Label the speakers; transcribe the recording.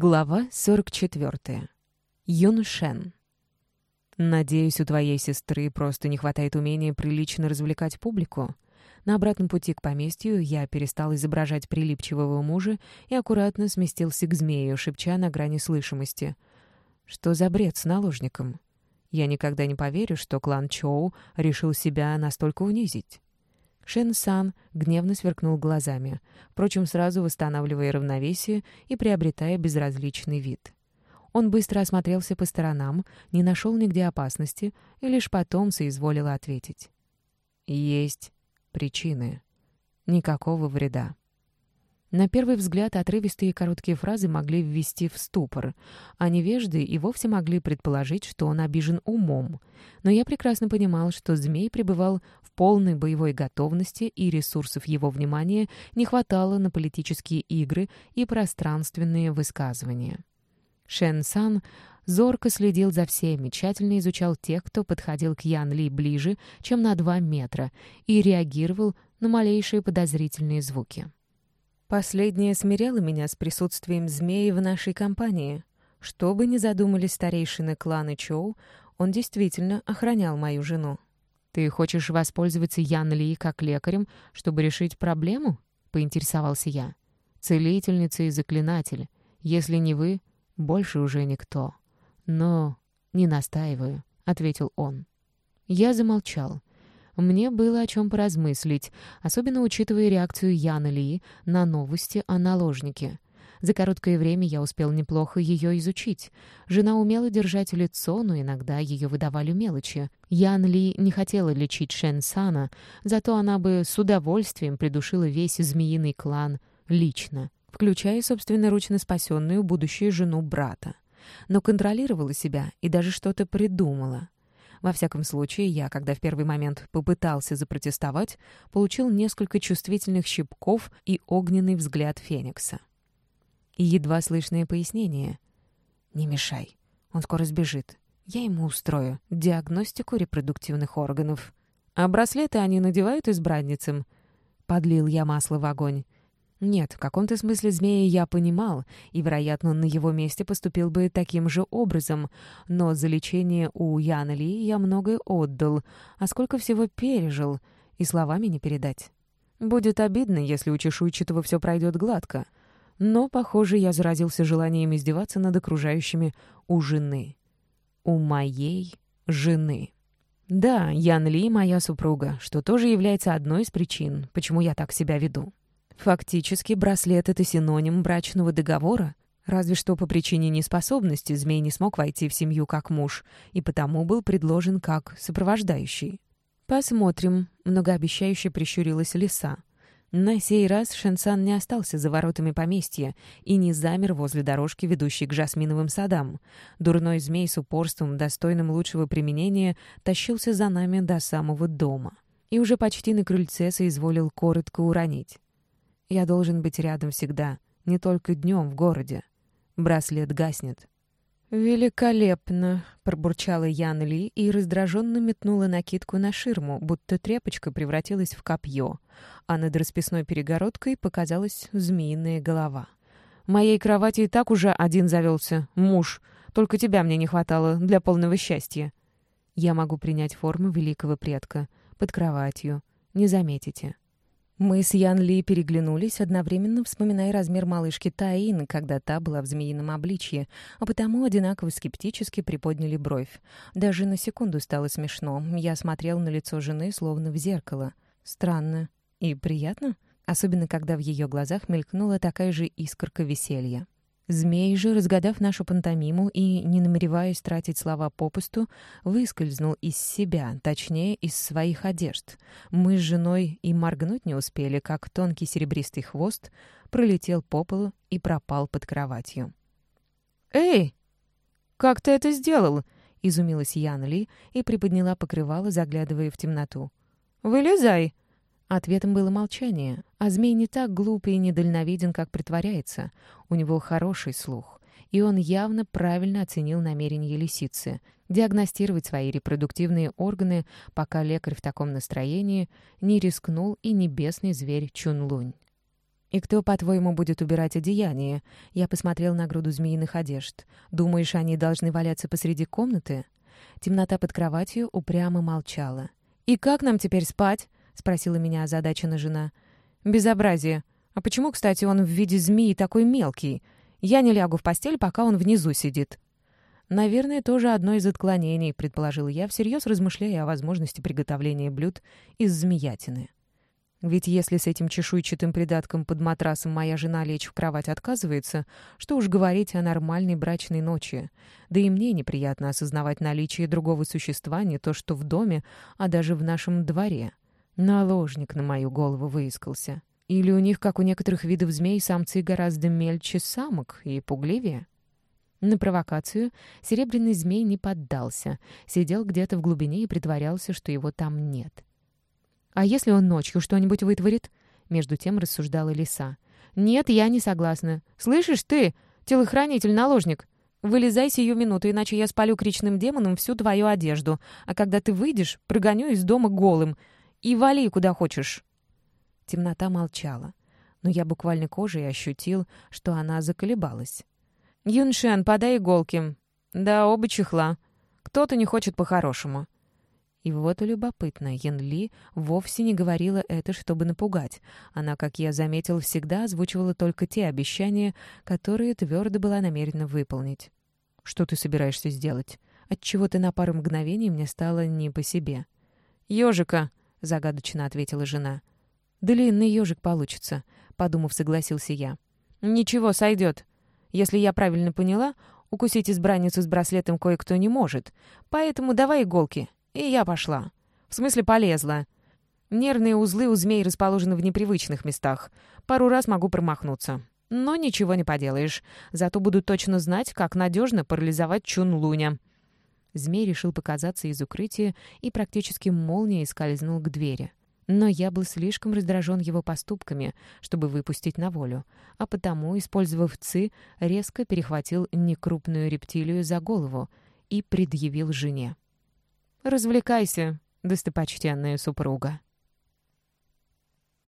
Speaker 1: Глава 44. Юн Шен. «Надеюсь, у твоей сестры просто не хватает умения прилично развлекать публику». На обратном пути к поместью я перестал изображать прилипчивого мужа и аккуратно сместился к змею, шепча на грани слышимости. «Что за бред с наложником? Я никогда не поверю, что клан Чоу решил себя настолько унизить». Шен Сан гневно сверкнул глазами, впрочем, сразу восстанавливая равновесие и приобретая безразличный вид. Он быстро осмотрелся по сторонам, не нашел нигде опасности и лишь потом соизволил ответить. «Есть причины. Никакого вреда». На первый взгляд отрывистые короткие фразы могли ввести в ступор, а невежды и вовсе могли предположить, что он обижен умом. Но я прекрасно понимал, что змей пребывал полной боевой готовности, и ресурсов его внимания не хватало на политические игры и пространственные высказывания. Шен Сан зорко следил за всеми, тщательно изучал тех, кто подходил к Ян Ли ближе, чем на два метра, и реагировал на малейшие подозрительные звуки. Последнее смиряло меня с присутствием змеи в нашей компании. Что бы ни задумали старейшины клана Чоу, он действительно охранял мою жену. «Ты хочешь воспользоваться Ян Ли как лекарем, чтобы решить проблему?» — поинтересовался я. «Целительница и заклинатель. Если не вы, больше уже никто. Но не настаиваю», — ответил он. Я замолчал. Мне было о чем поразмыслить, особенно учитывая реакцию Яны Ли на новости о наложнике. За короткое время я успел неплохо ее изучить. Жена умела держать лицо, но иногда ее выдавали мелочи. Ян Ли не хотела лечить Шен Сана, зато она бы с удовольствием придушила весь змеиный клан лично, включая собственноручно спасенную будущую жену брата. Но контролировала себя и даже что-то придумала. Во всяком случае, я, когда в первый момент попытался запротестовать, получил несколько чувствительных щипков и огненный взгляд Феникса. И едва слышное пояснение. «Не мешай, он скоро сбежит. Я ему устрою диагностику репродуктивных органов. А браслеты они надевают избранницам?» Подлил я масло в огонь. Нет, в каком-то смысле змея я понимал, и, вероятно, на его месте поступил бы таким же образом, но за лечение у Яна Ли я многое отдал, а сколько всего пережил, и словами не передать. Будет обидно, если у чешуйчатого все пройдет гладко. Но, похоже, я заразился желанием издеваться над окружающими у жены. У моей жены. Да, Ян Ли — моя супруга, что тоже является одной из причин, почему я так себя веду. Фактически браслет — это синоним брачного договора, разве что по причине неспособности змей не смог войти в семью как муж и потому был предложен как сопровождающий. «Посмотрим», — многообещающе прищурилась лиса. На сей раз Шенсан не остался за воротами поместья и не замер возле дорожки, ведущей к жасминовым садам. Дурной змей с упорством, достойным лучшего применения, тащился за нами до самого дома. И уже почти на крыльце соизволил коротко уронить. Я должен быть рядом всегда, не только днем в городе. Браслет гаснет. «Великолепно!» — пробурчала Ян Ли и раздраженно метнула накидку на ширму, будто тряпочка превратилась в копье, а над расписной перегородкой показалась змеиная голова. «В моей кровати и так уже один завелся, муж. Только тебя мне не хватало для полного счастья. Я могу принять форму великого предка. Под кроватью. Не заметите». Мы с Ян Ли переглянулись, одновременно вспоминая размер малышки Таин, когда та была в змеином обличье, а потому одинаково скептически приподняли бровь. Даже на секунду стало смешно. Я смотрел на лицо жены, словно в зеркало. Странно. И приятно, особенно когда в ее глазах мелькнула такая же искорка веселья. Змей же, разгадав нашу пантомиму и, не намереваясь тратить слова попусту, выскользнул из себя, точнее, из своих одежд. Мы с женой и моргнуть не успели, как тонкий серебристый хвост пролетел по полу и пропал под кроватью. «Эй, как ты это сделал?» — изумилась Ян Ли и приподняла покрывало, заглядывая в темноту. «Вылезай!» Ответом было молчание. А змей не так глуп и недальновиден, как притворяется. У него хороший слух. И он явно правильно оценил намерение лисицы — диагностировать свои репродуктивные органы, пока лекарь в таком настроении не рискнул и небесный зверь Чунлунь. «И кто, по-твоему, будет убирать одеяние?» Я посмотрел на груду змеиных одежд. «Думаешь, они должны валяться посреди комнаты?» Темнота под кроватью упрямо молчала. «И как нам теперь спать?» — спросила меня озадачена жена. «Безобразие. А почему, кстати, он в виде змеи такой мелкий? Я не лягу в постель, пока он внизу сидит». «Наверное, тоже одно из отклонений», — предположил я, всерьез размышляя о возможности приготовления блюд из змеятины. Ведь если с этим чешуйчатым придатком под матрасом моя жена лечь в кровать отказывается, что уж говорить о нормальной брачной ночи. Да и мне неприятно осознавать наличие другого существа не то что в доме, а даже в нашем дворе. Наложник на мою голову выискался. Или у них, как у некоторых видов змей, самцы гораздо мельче самок и пугливее? На провокацию серебряный змей не поддался, сидел где-то в глубине и притворялся, что его там нет. «А если он ночью что-нибудь вытворит?» Между тем рассуждала лиса. «Нет, я не согласна. Слышишь ты, телохранитель-наложник? Вылезай сию минуту, иначе я спалю кричным демоном всю твою одежду, а когда ты выйдешь, прогоню из дома голым. И вали куда хочешь». Темнота молчала, но я буквально кожей ощутил, что она заколебалась. «Юншен, подай иголки». «Да, оба чехла. Кто-то не хочет по-хорошему». И вот и любопытно, Ян Ли вовсе не говорила это, чтобы напугать. Она, как я заметил, всегда озвучивала только те обещания, которые твердо была намерена выполнить. «Что ты собираешься сделать?» Отчего ты на пару мгновений мне стало не по себе. «Ежика!» — загадочно ответила жена. «Длинный ежик получится», — подумав, согласился я. «Ничего, сойдет. Если я правильно поняла, укусить избранницу с браслетом кое-кто не может. Поэтому давай иголки, и я пошла. В смысле, полезла. Нервные узлы у змей расположены в непривычных местах. Пару раз могу промахнуться. Но ничего не поделаешь. Зато буду точно знать, как надежно парализовать Чун-Луня. Змей решил показаться из укрытия и практически молнией скользнул к двери. Но я был слишком раздражен его поступками, чтобы выпустить на волю, а потому, использовав ци, резко перехватил некрупную рептилию за голову и предъявил жене. «Развлекайся, достопочтенная супруга».